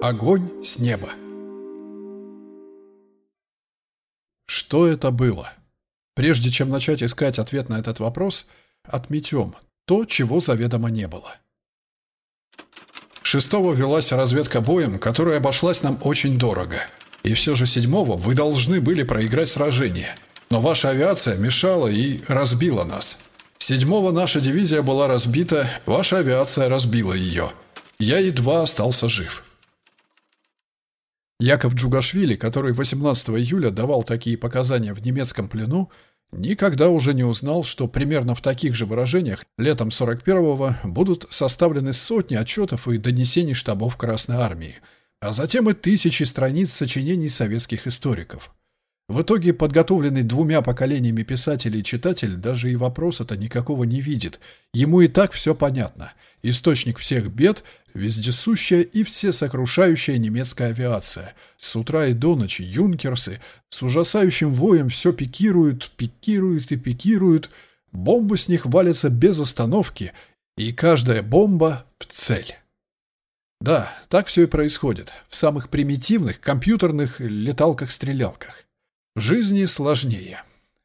Огонь с неба. Что это было? Прежде чем начать искать ответ на этот вопрос, отметем то, чего заведомо не было. Шестого велась разведка боем, которая обошлась нам очень дорого. И все же седьмого вы должны были проиграть сражение. Но ваша авиация мешала и разбила нас. Седьмого наша дивизия была разбита, ваша авиация разбила ее. Я едва остался жив. Яков Джугашвили, который 18 июля давал такие показания в немецком плену, никогда уже не узнал, что примерно в таких же выражениях летом 41-го будут составлены сотни отчетов и донесений штабов Красной Армии, а затем и тысячи страниц сочинений советских историков. В итоге подготовленный двумя поколениями писателей читатель даже и вопроса-то никакого не видит. Ему и так все понятно. Источник всех бед – вездесущая и всесокрушающая немецкая авиация. С утра и до ночи юнкерсы с ужасающим воем все пикируют, пикируют и пикируют. Бомбы с них валятся без остановки, и каждая бомба в цель. Да, так все и происходит. В самых примитивных компьютерных леталках-стрелялках. В жизни сложнее.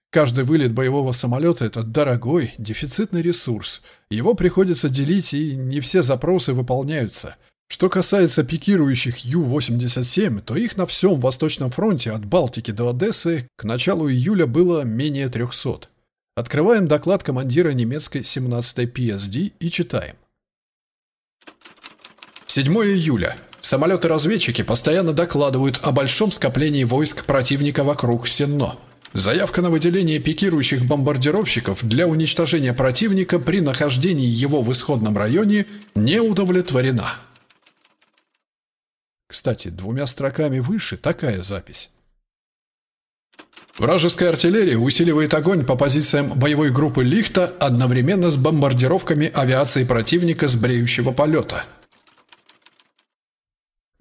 Каждый вылет боевого самолета – это дорогой, дефицитный ресурс. Его приходится делить, и не все запросы выполняются. Что касается пикирующих Ю-87, то их на всем Восточном фронте от Балтики до Одессы к началу июля было менее 300. Открываем доклад командира немецкой 17-й PSD и читаем. 7 июля. Самолеты-разведчики постоянно докладывают о большом скоплении войск противника вокруг Сенно. Заявка на выделение пикирующих бомбардировщиков для уничтожения противника при нахождении его в исходном районе не удовлетворена. Кстати, двумя строками выше такая запись. Вражеская артиллерия усиливает огонь по позициям боевой группы «Лихта» одновременно с бомбардировками авиации противника с бреющего полета –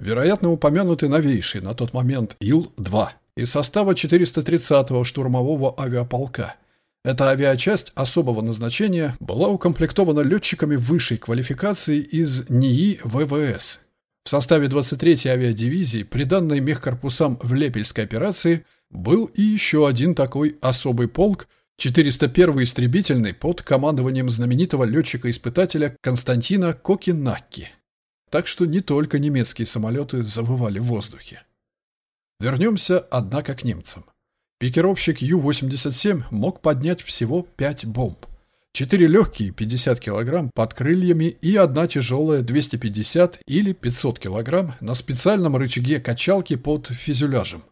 вероятно, упомянутый новейший на тот момент Ил-2 из состава 430-го штурмового авиаполка. Эта авиачасть особого назначения была укомплектована летчиками высшей квалификации из НИИ ВВС. В составе 23-й авиадивизии, приданной мехкорпусам в Лепельской операции, был и еще один такой особый полк, 401-й истребительный под командованием знаменитого летчика-испытателя Константина Кокинакки так что не только немецкие самолеты завывали в воздухе. Вернемся, однако, к немцам. Пикировщик Ю-87 мог поднять всего 5 бомб. Четыре легкие 50 кг под крыльями и одна тяжелая 250 или 500 кг на специальном рычаге качалки под фюзеляжем.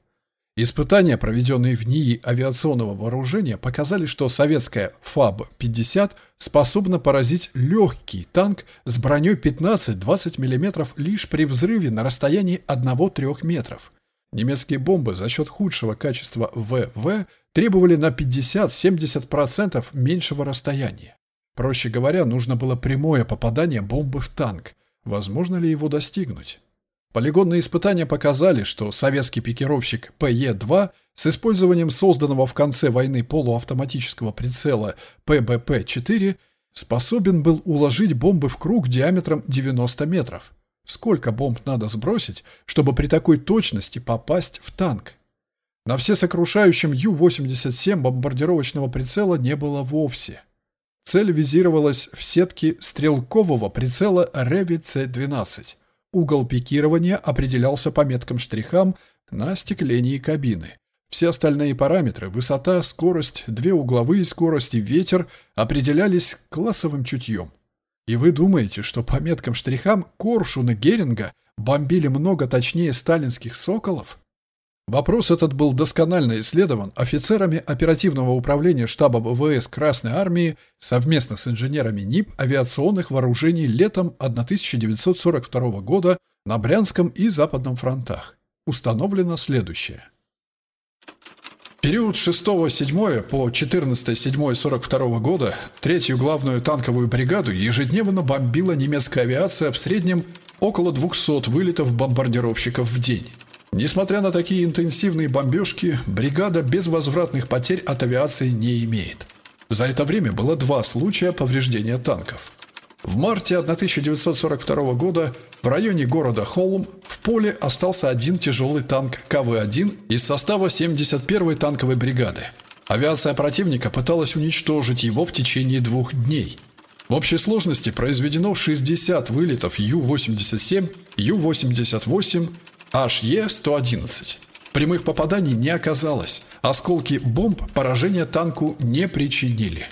Испытания, проведенные в НИИ авиационного вооружения, показали, что советская ФАБ-50 способна поразить легкий танк с броней 15-20 мм лишь при взрыве на расстоянии 1-3 метров. Немецкие бомбы за счет худшего качества ВВ требовали на 50-70% меньшего расстояния. Проще говоря, нужно было прямое попадание бомбы в танк. Возможно ли его достигнуть? Полигонные испытания показали, что советский пикировщик ПЕ-2 с использованием созданного в конце войны полуавтоматического прицела ПБП-4 способен был уложить бомбы в круг диаметром 90 метров. Сколько бомб надо сбросить, чтобы при такой точности попасть в танк? На всесокрушающем Ю-87 бомбардировочного прицела не было вовсе. Цель визировалась в сетке стрелкового прицела Реви-С-12. Угол пикирования определялся по меткам-штрихам на остеклении кабины. Все остальные параметры – высота, скорость, две угловые скорости, ветер – определялись классовым чутьем. И вы думаете, что по меткам-штрихам Коршуна Геринга бомбили много точнее сталинских «Соколов»? Вопрос этот был досконально исследован офицерами оперативного управления штаба ВВС Красной Армии совместно с инженерами НИП авиационных вооружений летом 1942 года на Брянском и Западном фронтах. Установлено следующее. Период 6-7 по 14-7-42 года третью главную танковую бригаду ежедневно бомбила немецкая авиация в среднем около 200 вылетов бомбардировщиков в день. Несмотря на такие интенсивные бомбежки, бригада безвозвратных потерь от авиации не имеет. За это время было два случая повреждения танков. В марте 1942 года в районе города Холм в поле остался один тяжелый танк КВ-1 из состава 71-й танковой бригады. Авиация противника пыталась уничтожить его в течение двух дней. В общей сложности произведено 60 вылетов Ю-87, Ю-88, HE-111. Прямых попаданий не оказалось. Осколки бомб поражения танку не причинили.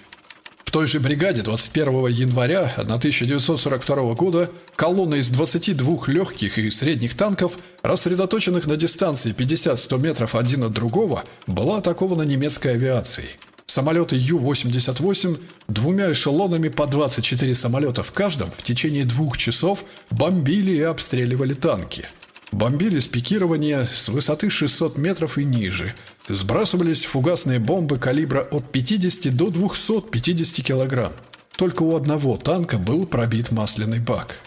В той же бригаде 21 января 1942 года колонна из 22 легких и средних танков, рассредоточенных на дистанции 50-100 метров один от другого, была атакована немецкой авиацией. Самолеты Ю-88 двумя эшелонами по 24 самолета в каждом в течение двух часов бомбили и обстреливали танки – Бомбили с пикирования с высоты 600 метров и ниже. Сбрасывались фугасные бомбы калибра от 50 до 250 килограмм. Только у одного танка был пробит масляный бак.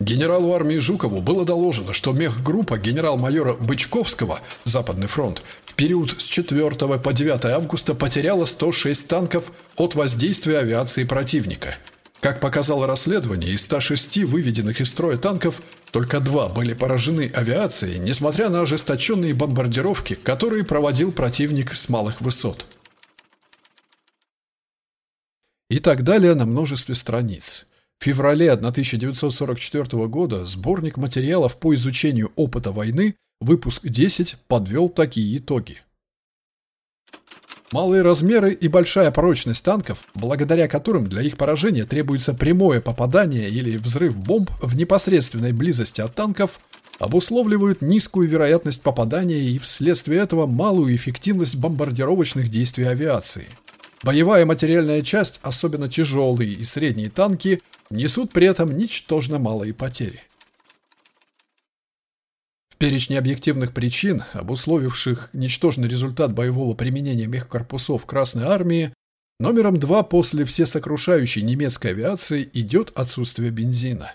Генералу армии Жукову было доложено, что мехгруппа генерал-майора Бычковского «Западный фронт» в период с 4 по 9 августа потеряла 106 танков от воздействия авиации противника – как показало расследование, из 106 выведенных из строя танков только два были поражены авиацией, несмотря на ожесточенные бомбардировки, которые проводил противник с малых высот. И так далее на множестве страниц. В феврале 1944 года сборник материалов по изучению опыта войны, выпуск 10, подвел такие итоги. Малые размеры и большая прочность танков, благодаря которым для их поражения требуется прямое попадание или взрыв бомб в непосредственной близости от танков, обусловливают низкую вероятность попадания и вследствие этого малую эффективность бомбардировочных действий авиации. Боевая материальная часть, особенно тяжелые и средние танки, несут при этом ничтожно малые потери. В перечне объективных причин, обусловивших ничтожный результат боевого применения мехкорпусов Красной Армии, номером два после всесокрушающей немецкой авиации идет отсутствие бензина.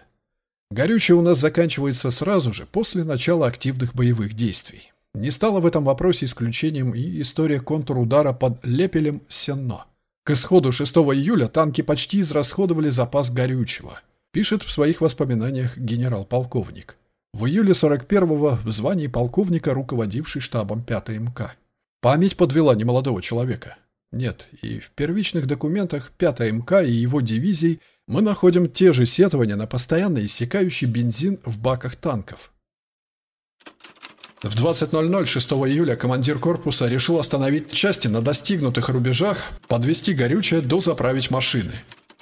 Горючее у нас заканчивается сразу же после начала активных боевых действий. Не стало в этом вопросе исключением и история контрудара под Лепелем-Сенно. К исходу 6 июля танки почти израсходовали запас горючего, пишет в своих воспоминаниях генерал-полковник. В июле 41-го в звании полковника, руководивший штабом 5 МК. Память подвела немолодого человека. Нет, и в первичных документах 5 МК и его дивизий мы находим те же сетования на постоянно иссякающий бензин в баках танков. В 20.00 6 июля командир корпуса решил остановить части на достигнутых рубежах, подвести горючее до заправить машины.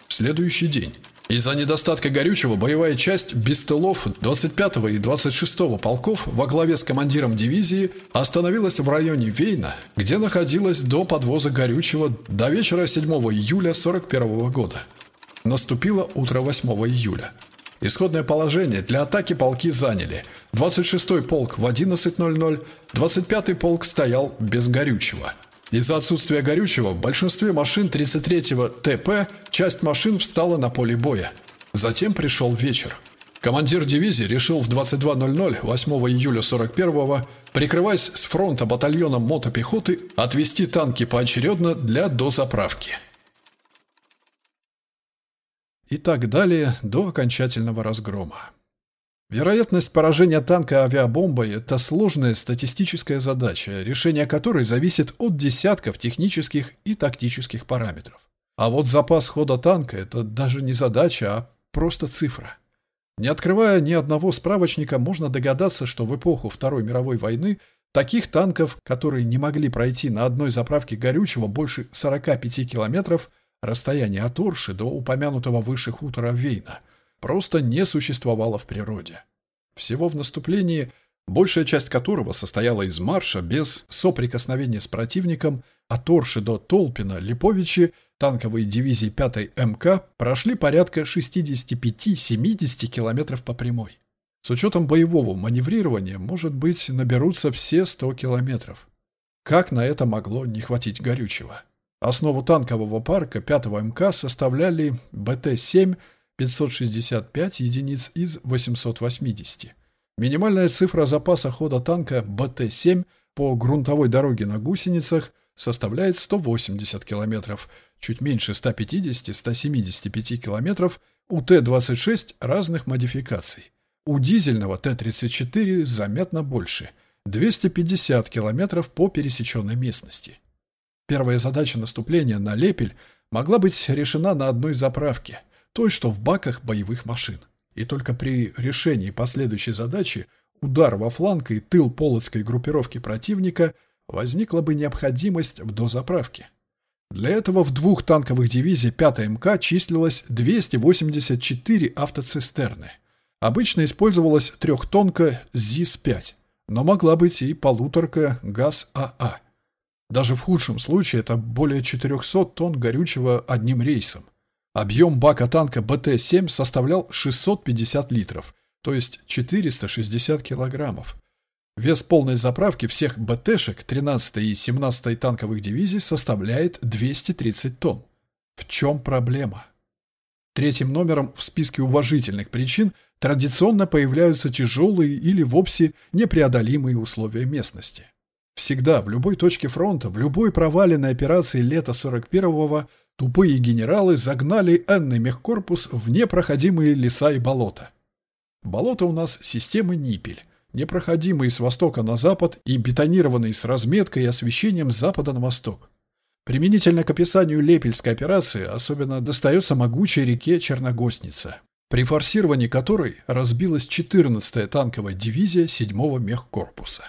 Следующий день. Из-за недостатка горючего боевая часть без тылов 25-го и 26-го полков во главе с командиром дивизии остановилась в районе Вейна, где находилась до подвоза горючего до вечера 7 июля 41 года. Наступило утро 8 июля. Исходное положение для атаки полки заняли. 26-й полк в 11.00, 25-й полк стоял без горючего – из-за отсутствия горючего в большинстве машин 33-го ТП часть машин встала на поле боя. Затем пришел вечер. Командир дивизии решил в 22.00 8 июля 41-го, прикрываясь с фронта батальоном мотопехоты, отвести танки поочередно для дозаправки. И так далее до окончательного разгрома. Вероятность поражения танка авиабомбой – это сложная статистическая задача, решение которой зависит от десятков технических и тактических параметров. А вот запас хода танка – это даже не задача, а просто цифра. Не открывая ни одного справочника, можно догадаться, что в эпоху Второй мировой войны таких танков, которые не могли пройти на одной заправке горючего больше 45 километров, расстояние от Орши до упомянутого выше хутора Вейна – просто не существовало в природе. Всего в наступлении, большая часть которого состояла из марша без соприкосновения с противником, от Орши до Толпина, Липовичи, танковые дивизии 5 МК прошли порядка 65-70 километров по прямой. С учетом боевого маневрирования, может быть, наберутся все 100 километров. Как на это могло не хватить горючего? Основу танкового парка 5 МК составляли БТ-7 565 единиц из 880. Минимальная цифра запаса хода танка БТ-7 по грунтовой дороге на гусеницах составляет 180 км, чуть меньше 150-175 км у Т-26 разных модификаций. У дизельного Т-34 заметно больше – 250 километров по пересеченной местности. Первая задача наступления на Лепель могла быть решена на одной заправке, той, что в баках боевых машин. И только при решении последующей задачи удар во фланг и тыл полоцкой группировки противника возникла бы необходимость в дозаправке. Для этого в двух танковых дивизий 5 МК числилось 284 автоцистерны. Обычно использовалась трехтонка ЗИС-5, но могла быть и полуторка ГАЗ-АА. Даже в худшем случае это более 400 тонн горючего одним рейсом. Объем бака танка БТ-7 составлял 650 литров, то есть 460 килограммов. Вес полной заправки всех БТшек 13-й и 17-й танковых дивизий составляет 230 тонн. В чем проблема? Третьим номером в списке уважительных причин традиционно появляются тяжелые или вовсе непреодолимые условия местности. Всегда, в любой точке фронта, в любой проваленной операции лета 41-го тупые генералы загнали энный мехкорпус в непроходимые леса и болота. Болото у нас системы Ниппель, непроходимые с востока на запад и бетонированные с разметкой и освещением с запада на восток. Применительно к описанию Лепельской операции особенно достается могучей реке Черногостница, при форсировании которой разбилась 14-я танковая дивизия 7-го мехкорпуса.